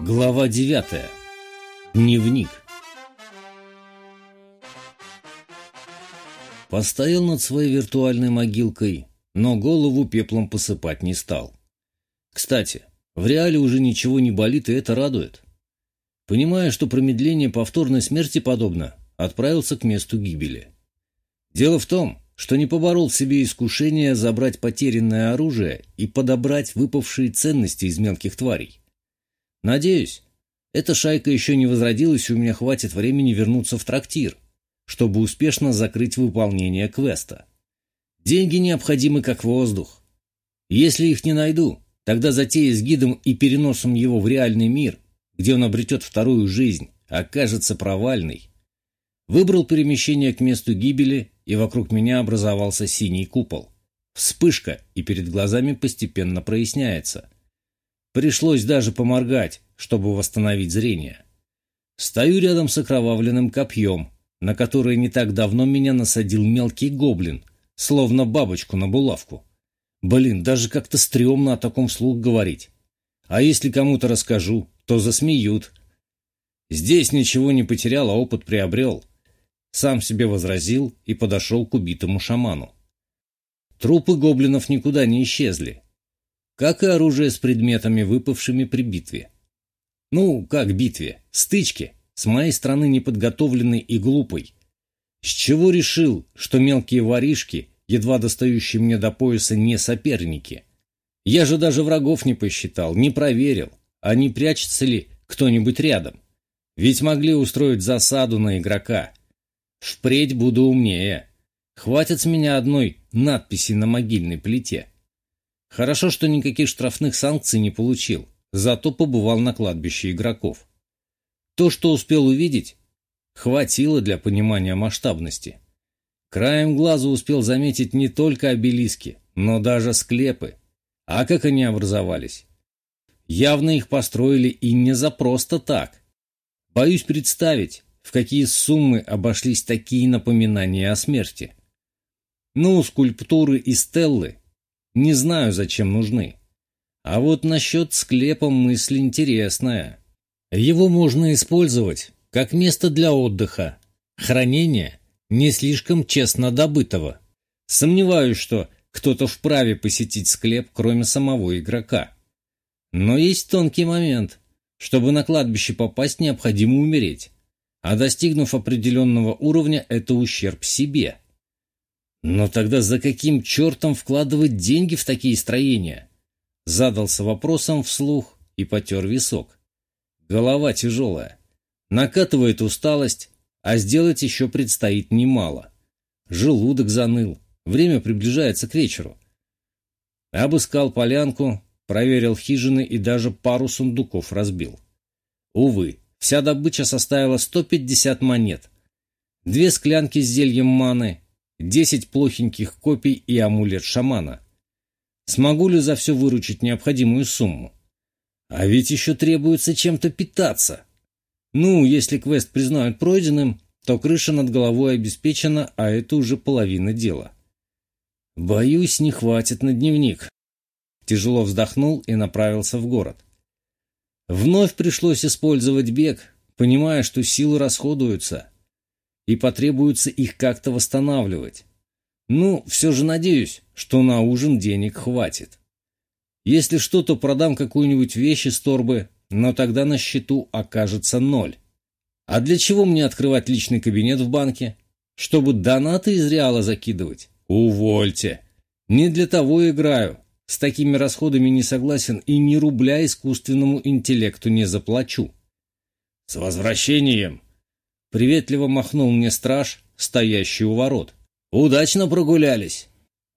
Глава 9. Дневник. Постоял над своей виртуальной могилкой, но голову пеплом посыпать не стал. Кстати, в реале уже ничего не болит, и это радует. Понимая, что промедление повторной смерти подобно, отправился к месту гибели. Дело в том, что не поборол в себе искушение забрать потерянное оружие и подобрать выпавшие ценности из мелких тварей. Надеюсь, эта шайка еще не возродилась, и у меня хватит времени вернуться в трактир, чтобы успешно закрыть выполнение квеста. Деньги необходимы как воздух. Если их не найду, тогда затея с гидом и переносом его в реальный мир, где он обретет вторую жизнь, окажется провальной. Выбрал перемещение к месту гибели, и вокруг меня образовался синий купол. Вспышка, и перед глазами постепенно проясняется. Пришлось даже поморгать, чтобы восстановить зрение. Стою рядом с окровавленным копьем, на которое не так давно меня насадил мелкий гоблин, словно бабочку на булавку. Блин, даже как-то стрёмно о таком вслух говорить. А если кому-то расскажу, то засмеют. Здесь ничего не потерял, а опыт приобрел. Сам себе возразил и подошел к убитому шаману. Трупы гоблинов никуда не исчезли, как и оружие с предметами, выпавшими при битве. Ну, как битве, стычке, с моей стороны неподготовленной и глупой. С чего решил, что мелкие воришки, едва достающие мне до пояса, не соперники? Я же даже врагов не посчитал, не проверил, а не прячется ли кто-нибудь рядом. Ведь могли устроить засаду на игрока. Впредь буду умнее. Хватит с меня одной надписи на могильной плите. Хорошо, что никаких штрафных санкций не получил, зато побывал на кладбище игроков. То, что успел увидеть, хватило для понимания масштабности. Краем глаза успел заметить не только обелиски, но даже склепы. А как они образовались? Явно их построили и не за просто так. Боюсь представить, в какие суммы обошлись такие напоминания о смерти. Ну, скульптуры и стеллы не знаю, зачем нужны. А вот насчет склепа мысль интересная. Его можно использовать как место для отдыха, хранения не слишком честно добытого. Сомневаюсь, что кто-то вправе посетить склеп, кроме самого игрока. Но есть тонкий момент. Чтобы на кладбище попасть, необходимо умереть. А достигнув определенного уровня, это ущерб себе. Но тогда за каким чертом вкладывать деньги в такие строения? Задался вопросом вслух и потер висок. Голова тяжелая. Накатывает усталость, а сделать еще предстоит немало. Желудок заныл. Время приближается к вечеру. Обыскал полянку, проверил хижины и даже пару сундуков разбил. Увы, вся добыча составила 150 монет. Две склянки с зельем маны, десять плохеньких копий и амулет шамана. Смогу ли за все выручить необходимую сумму? А ведь еще требуется чем-то питаться. Ну, если квест признают пройденным, то крыша над головой обеспечена, а это уже половина дела. Боюсь, не хватит на дневник. Тяжело вздохнул и направился в город. Вновь пришлось использовать бег, понимая, что силы расходуются и потребуется их как-то восстанавливать. Ну, все же надеюсь, что на ужин денег хватит. Если что, то продам какую-нибудь вещь из торбы, но тогда на счету окажется ноль. А для чего мне открывать личный кабинет в банке? Чтобы донаты из реала закидывать? Увольте. Не для того играю. С такими расходами не согласен и ни рубля искусственному интеллекту не заплачу. С возвращением! Приветливо махнул мне страж, стоящий у ворот. «Удачно прогулялись?»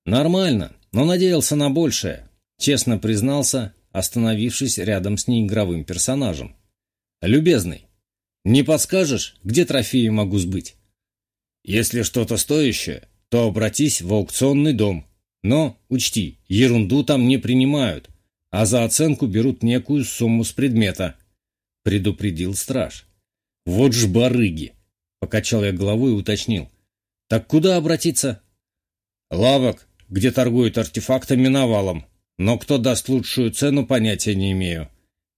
«Нормально, но надеялся на большее», — честно признался, остановившись рядом с неигровым персонажем. «Любезный, не подскажешь, где трофеи могу сбыть?» «Если что-то стоящее, то обратись в аукционный дом. Но, учти, ерунду там не принимают, а за оценку берут некую сумму с предмета», — предупредил страж. «Вот ж барыги!» — покачал я головой и уточнил. «Так куда обратиться?» «Лавок, где торгуют артефактами навалом. Но кто даст лучшую цену, понятия не имею.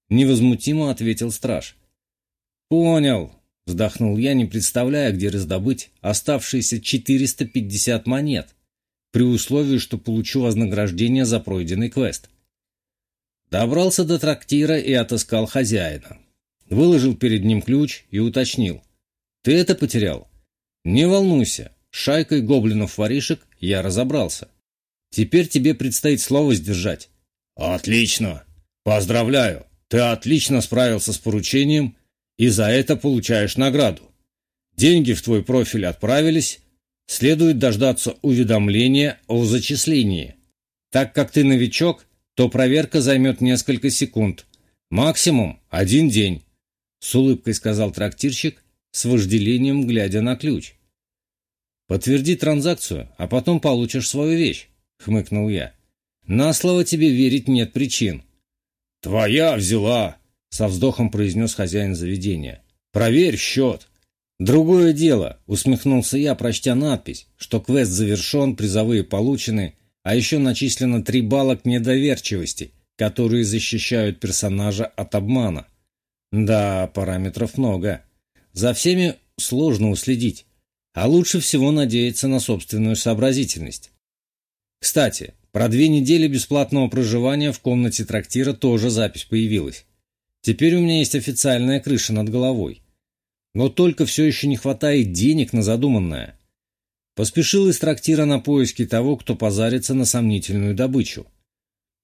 — невозмутимо ответил страж. «Понял», — вздохнул я, не представляя, где раздобыть оставшиеся 450 монет, при условии, что получу вознаграждение за пройденный квест. Добрался до трактира и отыскал хозяина. Выложил перед ним ключ и уточнил. «Ты это потерял?» «Не волнуйся, шайкой гоблинов-воришек я разобрался. Теперь тебе предстоит слово сдержать». «Отлично! Поздравляю! Ты отлично справился с поручением и за это получаешь награду. Деньги в твой профиль отправились, следует дождаться уведомления о зачислении. Так как ты новичок, то проверка займет несколько секунд, максимум один день. С улыбкой сказал трактирщик, с вожделением глядя на ключ. «Подтверди транзакцию, а потом получишь свою вещь», — хмыкнул я. «На слово тебе верить нет причин». «Твоя взяла», — со вздохом произнес хозяин заведения. «Проверь счет». «Другое дело», — усмехнулся я, прочтя надпись, что квест завершен, призовые получены, а еще начислено три балла к недоверчивости, которые защищают персонажа от обмана. Да, параметров много. За всеми сложно уследить, а лучше всего надеяться на собственную сообразительность. Кстати, про две недели бесплатного проживания в комнате трактира тоже запись появилась. Теперь у меня есть официальная крыша над головой. Но только все еще не хватает денег на задуманное. Поспешил из трактира на поиски того, кто позарится на сомнительную добычу.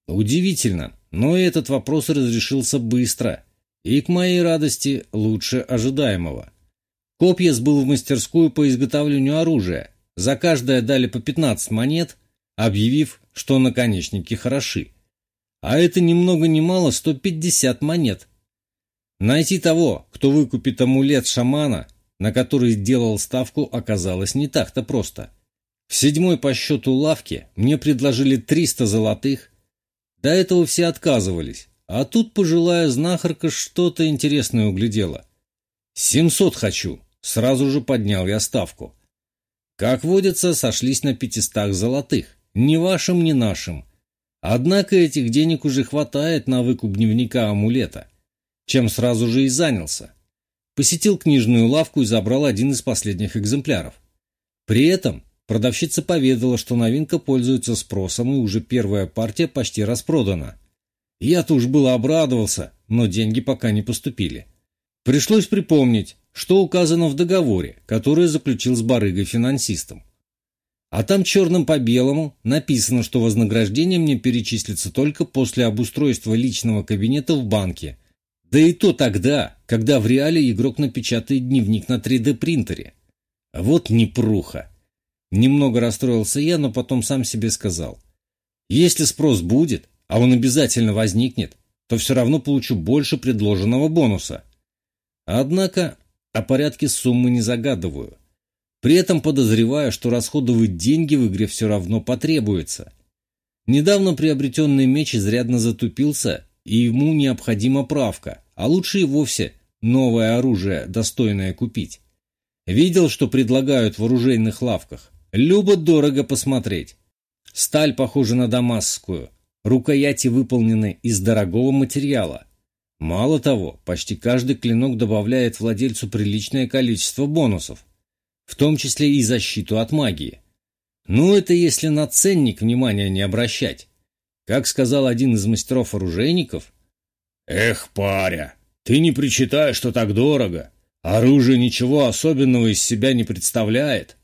Удивительно, но этот вопрос разрешился быстро и, к моей радости, лучше ожидаемого. Копья сбыл в мастерскую по изготовлению оружия. За каждое дали по 15 монет, объявив, что наконечники хороши. А это ни много ни мало 150 монет. Найти того, кто выкупит амулет шамана, на который сделал ставку, оказалось не так-то просто. В седьмой по счету лавке мне предложили 300 золотых. До этого все отказывались, а тут пожилая знахарка что-то интересное углядела. «Семьсот хочу!» — сразу же поднял я ставку. Как водится, сошлись на пятистах золотых. Ни вашим, ни нашим. Однако этих денег уже хватает на выкуп дневника амулета, чем сразу же и занялся. Посетил книжную лавку и забрал один из последних экземпляров. При этом продавщица поведала, что новинка пользуется спросом и уже первая партия почти распродана. Я-то уж было обрадовался, но деньги пока не поступили. Пришлось припомнить, что указано в договоре, который заключил с барыгой-финансистом. А там черным по белому написано, что вознаграждение мне перечислится только после обустройства личного кабинета в банке. Да и то тогда, когда в реале игрок напечатает дневник на 3D-принтере. Вот непруха. Немного расстроился я, но потом сам себе сказал. Если спрос будет, а он обязательно возникнет, то все равно получу больше предложенного бонуса. Однако о порядке суммы не загадываю. При этом подозреваю, что расходовать деньги в игре все равно потребуется. Недавно приобретенный меч изрядно затупился, и ему необходима правка, а лучше и вовсе новое оружие, достойное купить. Видел, что предлагают в оружейных лавках. Любо-дорого посмотреть. Сталь похожа на дамасскую, Рукояти выполнены из дорогого материала. Мало того, почти каждый клинок добавляет владельцу приличное количество бонусов, в том числе и защиту от магии. Ну, это если на ценник внимания не обращать. Как сказал один из мастеров-оружейников, «Эх, паря, ты не причитаешь, что так дорого. Оружие ничего особенного из себя не представляет.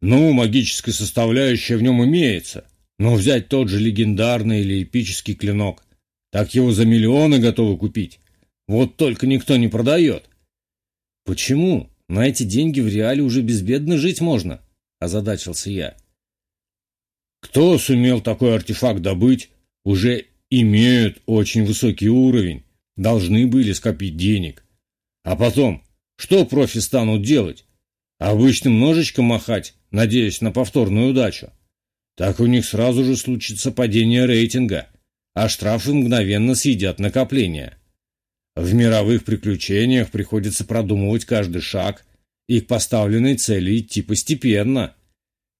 Ну, магическая составляющая в нем имеется. Но взять тот же легендарный или эпический клинок, так его за миллионы готовы купить. Вот только никто не продает. Почему? На эти деньги в реале уже безбедно жить можно, озадачился я. Кто сумел такой артефакт добыть, уже имеют очень высокий уровень, должны были скопить денег. А потом, что профи станут делать? Обычным ножичком махать, надеясь на повторную удачу так у них сразу же случится падение рейтинга, а штрафы мгновенно съедят накопления. В мировых приключениях приходится продумывать каждый шаг и к поставленной цели идти постепенно,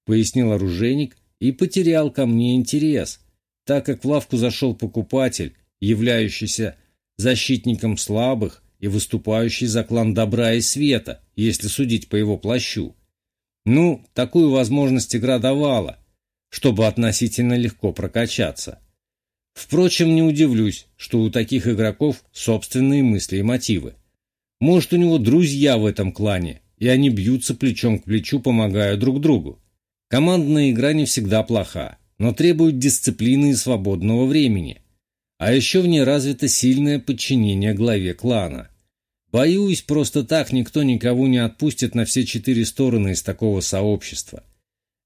пояснил оружейник и потерял ко мне интерес, так как в лавку зашел покупатель, являющийся защитником слабых и выступающий за клан добра и света, если судить по его плащу. Ну, такую возможность игра давала, чтобы относительно легко прокачаться. Впрочем, не удивлюсь, что у таких игроков собственные мысли и мотивы. Может, у него друзья в этом клане, и они бьются плечом к плечу, помогая друг другу. Командная игра не всегда плоха, но требует дисциплины и свободного времени. А еще в ней развито сильное подчинение главе клана. Боюсь, просто так никто никого не отпустит на все четыре стороны из такого сообщества.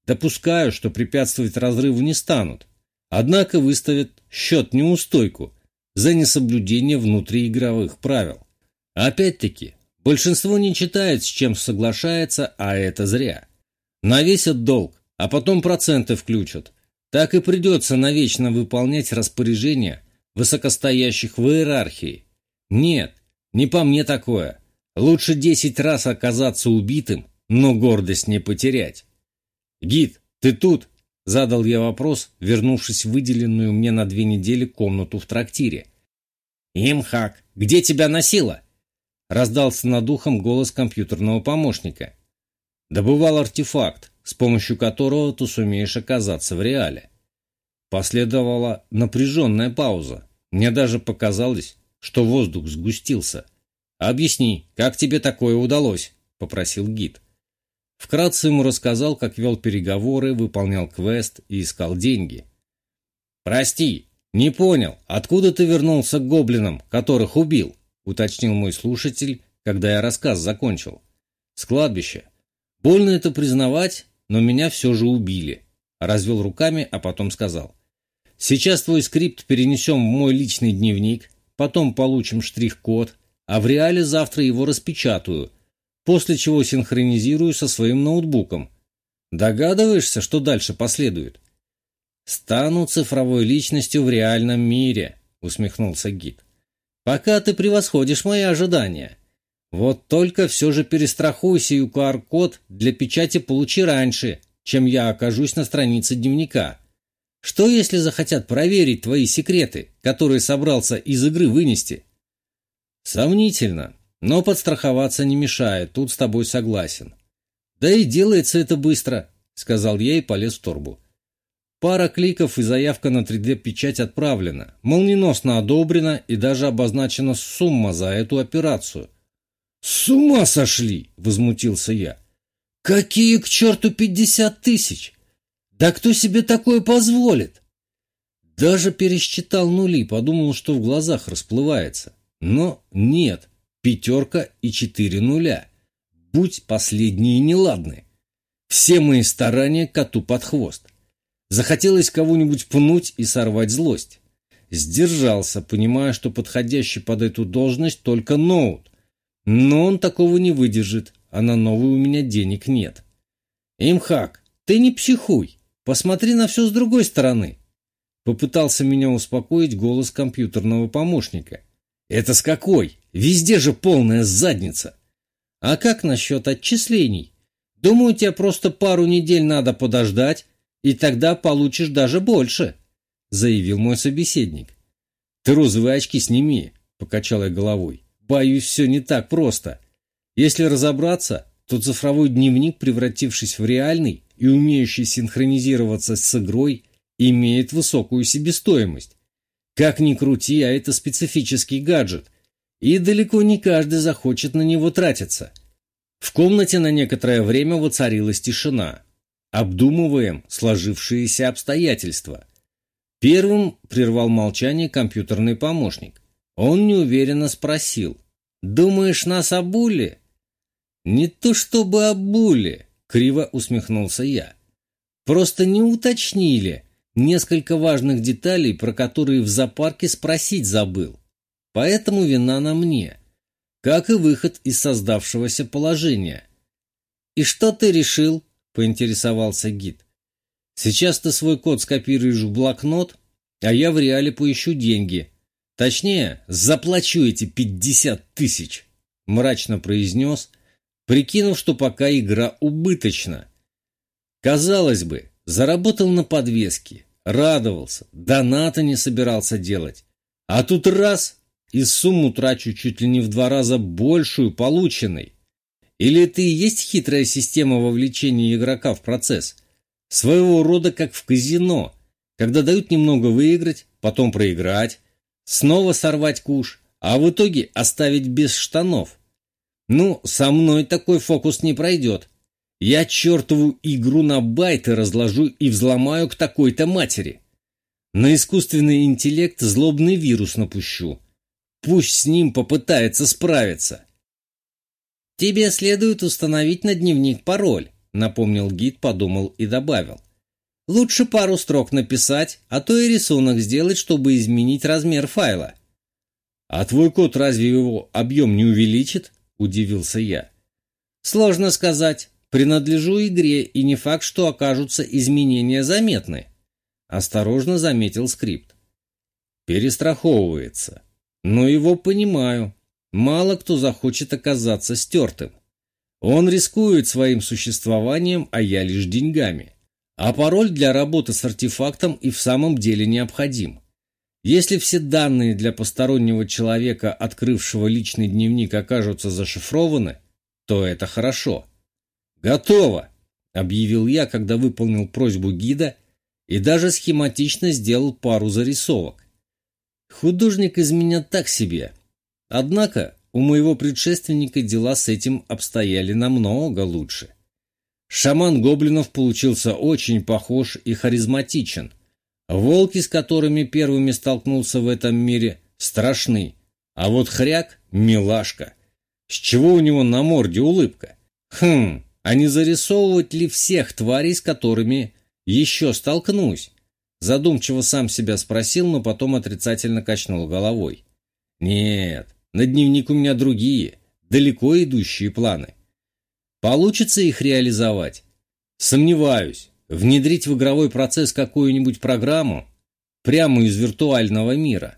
Допускаю, что препятствовать разрыву не станут, однако выставят счет неустойку за несоблюдение внутриигровых правил. Опять-таки, большинство не читает, с чем соглашается, а это зря. Навесят долг, а потом проценты включат. Так и придется навечно выполнять распоряжения высокостоящих в иерархии. Нет, не по мне такое. Лучше десять раз оказаться убитым, но гордость не потерять. «Гид, ты тут?» – задал я вопрос, вернувшись в выделенную мне на две недели комнату в трактире. «Имхак, где тебя носило?» Раздался над ухом голос компьютерного помощника. Добывал артефакт, с помощью которого ты сумеешь оказаться в реале. Последовала напряженная пауза. Мне даже показалось, что воздух сгустился. «Объясни, как тебе такое удалось?» — попросил гид. Вкратце ему рассказал, как вел переговоры, выполнял квест и искал деньги. «Прости, не понял, откуда ты вернулся к гоблинам, которых убил?» уточнил мой слушатель, когда я рассказ закончил. «С кладбища. Больно это признавать, но меня все же убили». Развел руками, а потом сказал. «Сейчас твой скрипт перенесем в мой личный дневник, потом получим штрих-код, а в реале завтра его распечатаю, после чего синхронизирую со своим ноутбуком. Догадываешься, что дальше последует?» «Стану цифровой личностью в реальном мире», — усмехнулся гид. Пока ты превосходишь мои ожидания. Вот только все же перестрахуйся и QR-код для печати получи раньше, чем я окажусь на странице дневника. Что, если захотят проверить твои секреты, которые собрался из игры вынести? Сомнительно, но подстраховаться не мешает, тут с тобой согласен. Да и делается это быстро, сказал я и полез в торбу. Пара кликов и заявка на 3D-печать отправлена, молниеносно одобрена и даже обозначена сумма за эту операцию. «С ума сошли!» – возмутился я. «Какие к черту пятьдесят тысяч? Да кто себе такое позволит?» Даже пересчитал нули, подумал, что в глазах расплывается. Но нет, пятерка и четыре нуля. Будь последние неладны. Все мои старания коту под хвост. Захотелось кого-нибудь пнуть и сорвать злость. Сдержался, понимая, что подходящий под эту должность только ноут. Но он такого не выдержит, а на новый у меня денег нет. Имхак, ты не психуй, посмотри на все с другой стороны. Попытался меня успокоить голос компьютерного помощника. Это с какой? Везде же полная задница. А как насчет отчислений? Думаю, тебе просто пару недель надо подождать, и тогда получишь даже больше», — заявил мой собеседник. «Ты розовые очки сними», — покачал я головой. «Боюсь, все не так просто. Если разобраться, то цифровой дневник, превратившись в реальный и умеющий синхронизироваться с игрой, имеет высокую себестоимость. Как ни крути, а это специфический гаджет, и далеко не каждый захочет на него тратиться». В комнате на некоторое время воцарилась тишина. Обдумываем сложившиеся обстоятельства. Первым прервал молчание компьютерный помощник. Он неуверенно спросил. «Думаешь, нас обули?» «Не то чтобы обули», — криво усмехнулся я. «Просто не уточнили несколько важных деталей, про которые в зоопарке спросить забыл. Поэтому вина на мне, как и выход из создавшегося положения». «И что ты решил?» поинтересовался гид. «Сейчас ты свой код скопируешь в блокнот, а я в реале поищу деньги. Точнее, заплачу эти пятьдесят тысяч», — мрачно произнес, прикинув, что пока игра убыточна. Казалось бы, заработал на подвеске, радовался, доната не собирался делать. А тут раз и сумму трачу чуть ли не в два раза большую полученной. Или это и есть хитрая система вовлечения игрока в процесс? Своего рода как в казино, когда дают немного выиграть, потом проиграть, снова сорвать куш, а в итоге оставить без штанов. Ну, со мной такой фокус не пройдет. Я чертову игру на байты разложу и взломаю к такой-то матери. На искусственный интеллект злобный вирус напущу. Пусть с ним попытается справиться. «Тебе следует установить на дневник пароль», — напомнил гид, подумал и добавил. «Лучше пару строк написать, а то и рисунок сделать, чтобы изменить размер файла». «А твой код разве его объем не увеличит?» — удивился я. «Сложно сказать. Принадлежу игре, и не факт, что окажутся изменения заметны», — осторожно заметил скрипт. «Перестраховывается. Но его понимаю. Мало кто захочет оказаться стертым. Он рискует своим существованием, а я лишь деньгами. А пароль для работы с артефактом и в самом деле необходим. Если все данные для постороннего человека, открывшего личный дневник, окажутся зашифрованы, то это хорошо. «Готово!» — объявил я, когда выполнил просьбу гида и даже схематично сделал пару зарисовок. Художник из меня так себе, Однако у моего предшественника дела с этим обстояли намного лучше. Шаман гоблинов получился очень похож и харизматичен. Волки, с которыми первыми столкнулся в этом мире, страшны. А вот хряк — милашка. С чего у него на морде улыбка? Хм, а не зарисовывать ли всех тварей, с которыми еще столкнусь? Задумчиво сам себя спросил, но потом отрицательно качнул головой. Нет, на дневник у меня другие, далеко идущие планы. Получится их реализовать? Сомневаюсь. Внедрить в игровой процесс какую-нибудь программу прямо из виртуального мира.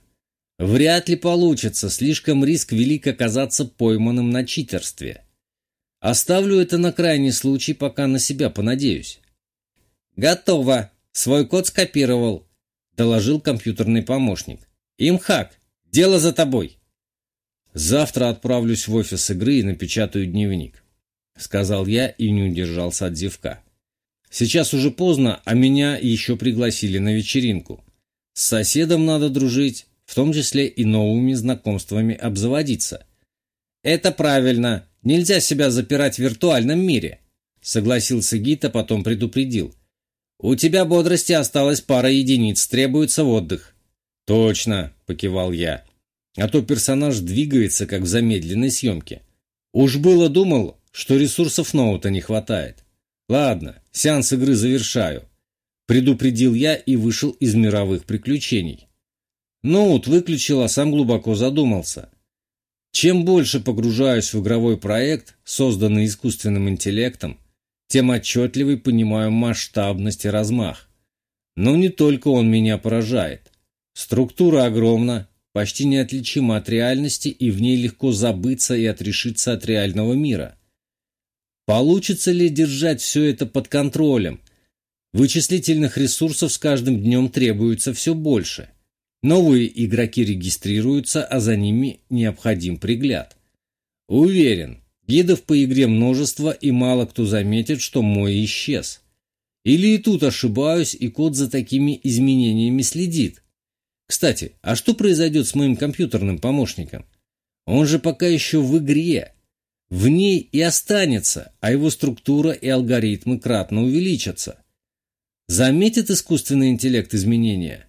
Вряд ли получится, слишком риск велик оказаться пойманным на читерстве. Оставлю это на крайний случай, пока на себя понадеюсь. «Готово. Свой код скопировал», — доложил компьютерный помощник. «Имхак, дело за тобой». «Завтра отправлюсь в офис игры и напечатаю дневник», — сказал я и не удержался от зевка. «Сейчас уже поздно, а меня еще пригласили на вечеринку. С соседом надо дружить, в том числе и новыми знакомствами обзаводиться». «Это правильно. Нельзя себя запирать в виртуальном мире», — согласился Гит, а потом предупредил. «У тебя бодрости осталось пара единиц, требуется отдых». «Точно», — покивал я а то персонаж двигается, как в замедленной съемке. Уж было думал, что ресурсов ноута не хватает. Ладно, сеанс игры завершаю. Предупредил я и вышел из мировых приключений. Ноут выключил, а сам глубоко задумался. Чем больше погружаюсь в игровой проект, созданный искусственным интеллектом, тем отчетливый понимаю масштабность и размах. Но не только он меня поражает. Структура огромна, почти неотличима от реальности и в ней легко забыться и отрешиться от реального мира. Получится ли держать все это под контролем? Вычислительных ресурсов с каждым днем требуется все больше. Новые игроки регистрируются, а за ними необходим пригляд. Уверен, гидов по игре множество и мало кто заметит, что мой исчез. Или и тут ошибаюсь, и код за такими изменениями следит. Кстати, а что произойдет с моим компьютерным помощником? Он же пока еще в игре. В ней и останется, а его структура и алгоритмы кратно увеличатся. Заметит искусственный интеллект изменения?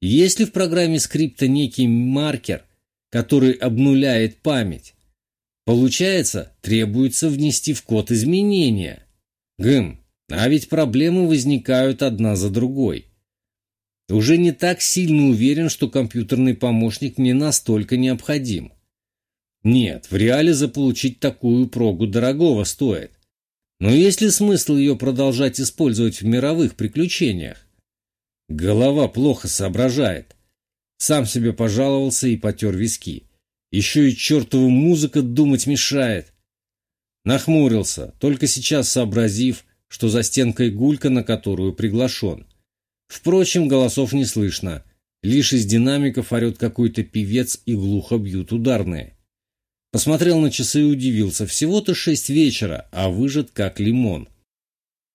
Есть ли в программе скрипта некий маркер, который обнуляет память? Получается, требуется внести в код изменения. Гм, а ведь проблемы возникают одна за другой. Уже не так сильно уверен, что компьютерный помощник мне настолько необходим. Нет, в реале заполучить такую прогу дорогого стоит. Но есть ли смысл ее продолжать использовать в мировых приключениях? Голова плохо соображает. Сам себе пожаловался и потер виски. Еще и чертова музыка думать мешает. Нахмурился, только сейчас сообразив, что за стенкой гулька, на которую приглашен. Впрочем, голосов не слышно. Лишь из динамиков орет какой-то певец и глухо бьют ударные. Посмотрел на часы и удивился. Всего-то шесть вечера, а выжат как лимон.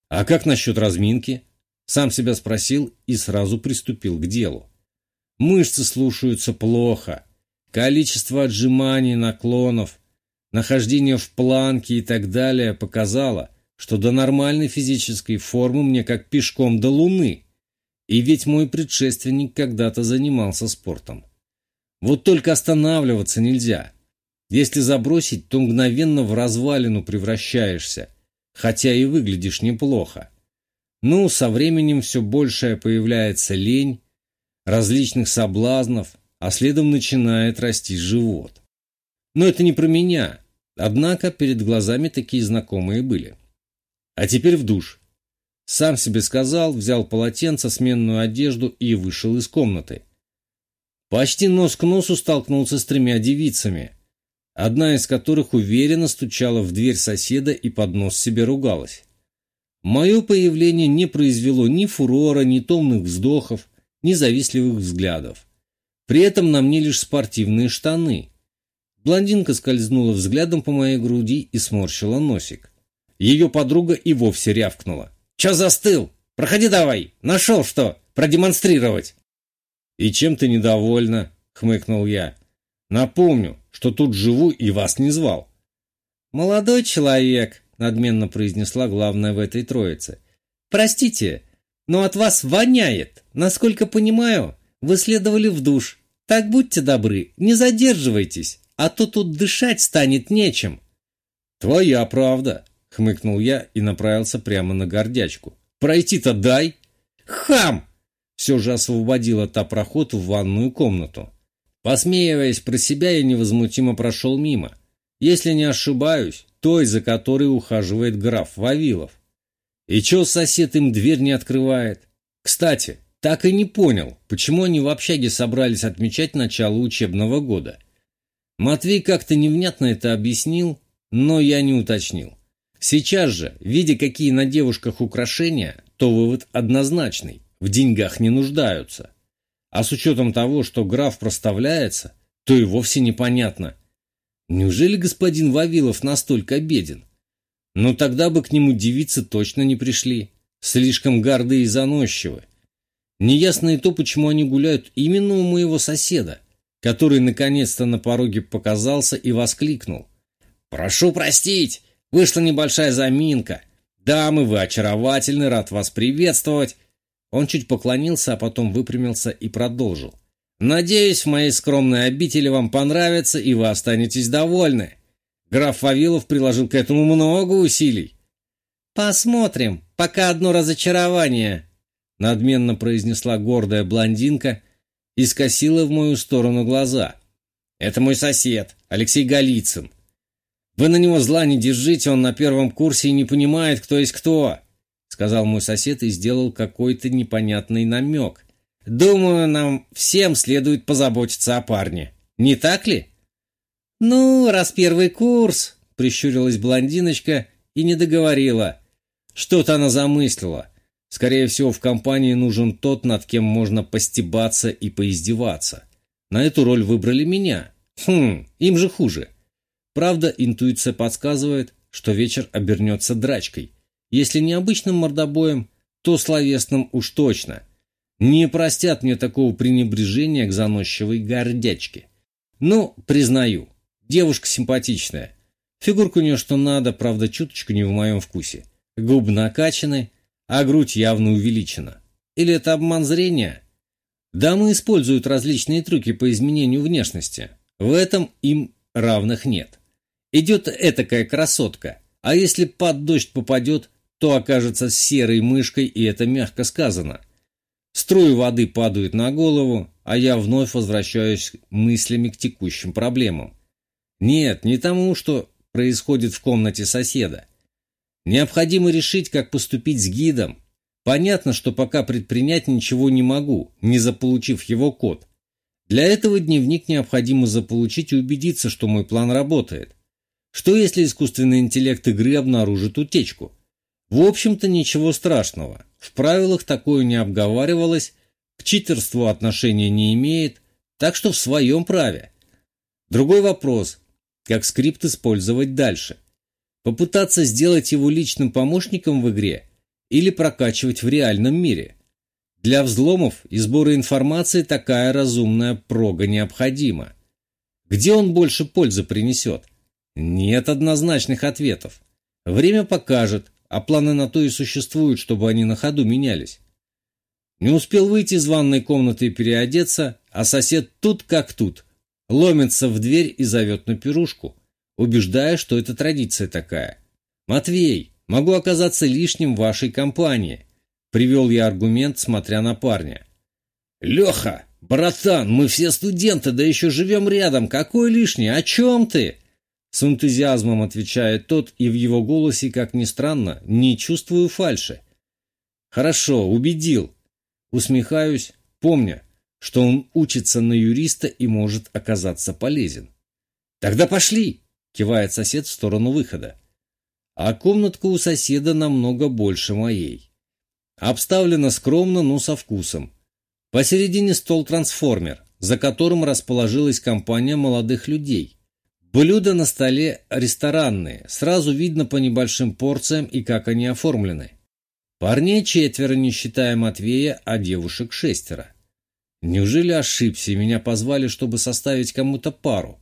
А как насчет разминки? Сам себя спросил и сразу приступил к делу. Мышцы слушаются плохо. Количество отжиманий, наклонов, нахождение в планке и так далее показало, что до нормальной физической формы мне как пешком до луны. И ведь мой предшественник когда-то занимался спортом. Вот только останавливаться нельзя. Если забросить, то мгновенно в развалину превращаешься, хотя и выглядишь неплохо. Ну, со временем все большее появляется лень, различных соблазнов, а следом начинает расти живот. Но это не про меня, однако перед глазами такие знакомые были. А теперь в душ. Сам себе сказал, взял полотенце, сменную одежду и вышел из комнаты. Почти нос к носу столкнулся с тремя девицами – одна из которых уверенно стучала в дверь соседа и под нос себе ругалась. Мое появление не произвело ни фурора, ни томных вздохов, ни завистливых взглядов. При этом на мне лишь спортивные штаны. Блондинка скользнула взглядом по моей груди и сморщила носик. Ее подруга и вовсе рявкнула. «Че застыл? Проходи давай! Нашел что? Продемонстрировать!» «И чем ты недовольна?» — хмыкнул я. «Напомню, что тут живу и вас не звал». «Молодой человек», — надменно произнесла главная в этой троице. «Простите, но от вас воняет. Насколько понимаю, вы следовали в душ. Так будьте добры, не задерживайтесь, а то тут дышать станет нечем». «Твоя правда», — хмыкнул я и направился прямо на гордячку. «Пройти-то дай!» «Хам!» Все же освободила та проход в ванную комнату. Посмеиваясь про себя, я невозмутимо прошел мимо. Если не ошибаюсь, той, за которой ухаживает граф Вавилов. И чё сосед им дверь не открывает? Кстати, так и не понял, почему они в общаге собрались отмечать начало учебного года. Матвей как-то невнятно это объяснил, но я не уточнил. Сейчас же, видя, какие на девушках украшения, то вывод однозначный – в деньгах не нуждаются. А с учетом того, что граф проставляется, то и вовсе непонятно. Неужели господин Вавилов настолько беден? Но тогда бы к нему девицы точно не пришли. Слишком горды и заносчивы. Неясно и то, почему они гуляют именно у моего соседа, который наконец-то на пороге показался и воскликнул. «Прошу простить, вышла небольшая заминка. Дамы, вы очаровательны, рад вас приветствовать. Он чуть поклонился, а потом выпрямился и продолжил. «Надеюсь, в моей скромной обители вам понравится, и вы останетесь довольны. Граф Вавилов приложил к этому много усилий». «Посмотрим, пока одно разочарование», — надменно произнесла гордая блондинка и скосила в мою сторону глаза. «Это мой сосед, Алексей Голицын. Вы на него зла не держите, он на первом курсе и не понимает, кто есть кто сказал мой сосед и сделал какой-то непонятный намек. «Думаю, нам всем следует позаботиться о парне. Не так ли?» «Ну, раз первый курс», — прищурилась блондиночка и не договорила. Что-то она замыслила. Скорее всего, в компании нужен тот, над кем можно постебаться и поиздеваться. На эту роль выбрали меня. Хм, им же хуже. Правда, интуиция подсказывает, что вечер обернется драчкой. Если не обычным мордобоем, то словесным уж точно. Не простят мне такого пренебрежения к заносчивой гордячке. Ну, признаю, девушка симпатичная. Фигурка у нее что надо, правда, чуточку не в моем вкусе. Губы накачаны, а грудь явно увеличена. Или это обман зрения? Дамы используют различные трюки по изменению внешности. В этом им равных нет. Идет этакая красотка, а если под дождь попадет, то окажется серой мышкой, и это мягко сказано. Струи воды падают на голову, а я вновь возвращаюсь мыслями к текущим проблемам. Нет, не тому, что происходит в комнате соседа. Необходимо решить, как поступить с гидом. Понятно, что пока предпринять ничего не могу, не заполучив его код. Для этого дневник необходимо заполучить и убедиться, что мой план работает. Что если искусственный интеллект игры обнаружит утечку? В общем-то, ничего страшного. В правилах такое не обговаривалось, к читерству отношения не имеет, так что в своем праве. Другой вопрос, как скрипт использовать дальше. Попытаться сделать его личным помощником в игре или прокачивать в реальном мире. Для взломов и сбора информации такая разумная прога необходима. Где он больше пользы принесет? Нет однозначных ответов. Время покажет, а планы на то и существуют, чтобы они на ходу менялись. Не успел выйти из ванной комнаты и переодеться, а сосед тут как тут. Ломится в дверь и зовет на пирушку, убеждая, что это традиция такая. «Матвей, могу оказаться лишним в вашей компании», — привел я аргумент, смотря на парня. «Леха, братан, мы все студенты, да еще живем рядом. Какой лишний? О чем ты?» С энтузиазмом отвечает тот, и в его голосе, как ни странно, не чувствую фальши. «Хорошо, убедил. Усмехаюсь, помня, что он учится на юриста и может оказаться полезен. «Тогда пошли!» — кивает сосед в сторону выхода. А комнатка у соседа намного больше моей. Обставлена скромно, но со вкусом. Посередине стол-трансформер, за которым расположилась компания молодых людей. Блюда на столе ресторанные, сразу видно по небольшим порциям и как они оформлены. Парней четверо, не считая Матвея, а девушек шестеро. Неужели ошибся и меня позвали, чтобы составить кому-то пару?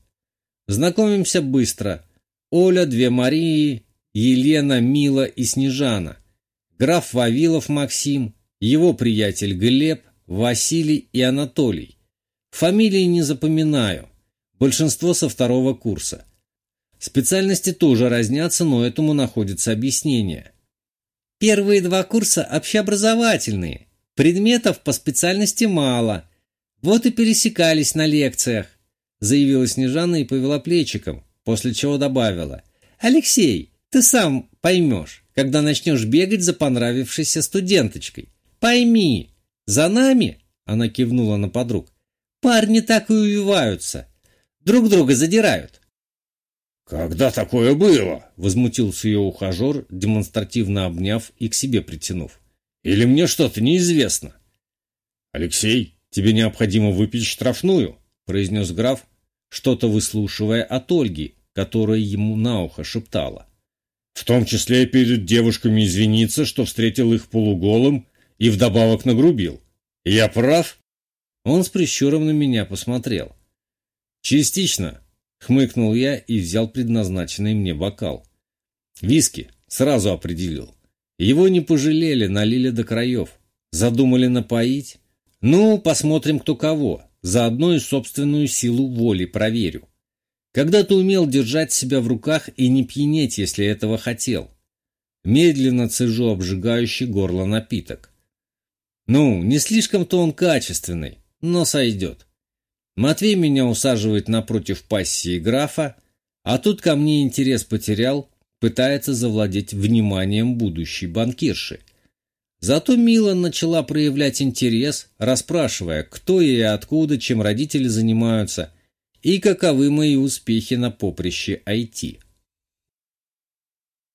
Знакомимся быстро. Оля, две Марии, Елена, Мила и Снежана. Граф Вавилов Максим, его приятель Глеб, Василий и Анатолий. Фамилии не запоминаю. Большинство со второго курса. Специальности тоже разнятся, но этому находится объяснение. Первые два курса общеобразовательные. Предметов по специальности мало. Вот и пересекались на лекциях, заявила Снежана и повела плечиком, после чего добавила. Алексей, ты сам поймешь, когда начнешь бегать за понравившейся студенточкой. Пойми, за нами, она кивнула на подруг, парни так и увиваются, друг друга задирают. «Когда такое было?» — возмутился ее ухажер, демонстративно обняв и к себе притянув. «Или мне что-то неизвестно?» «Алексей, тебе необходимо выпить штрафную», — произнес граф, что-то выслушивая от Ольги, которая ему на ухо шептала. «В том числе перед девушками извиниться, что встретил их полуголым и вдобавок нагрубил. Я прав?» Он с прищуром на меня посмотрел. «Частично», Хмыкнул я и взял предназначенный мне бокал. Виски сразу определил. Его не пожалели, налили до краев. Задумали напоить? Ну, посмотрим, кто кого. Заодно и собственную силу воли проверю. Когда-то умел держать себя в руках и не пьянеть, если этого хотел. Медленно цежу обжигающий горло напиток. Ну, не слишком-то он качественный, но сойдет. Матвей меня усаживает напротив пассии графа, а тут ко мне интерес потерял, пытается завладеть вниманием будущей банкирши. Зато Мила начала проявлять интерес, расспрашивая, кто и откуда, чем родители занимаются и каковы мои успехи на поприще IT.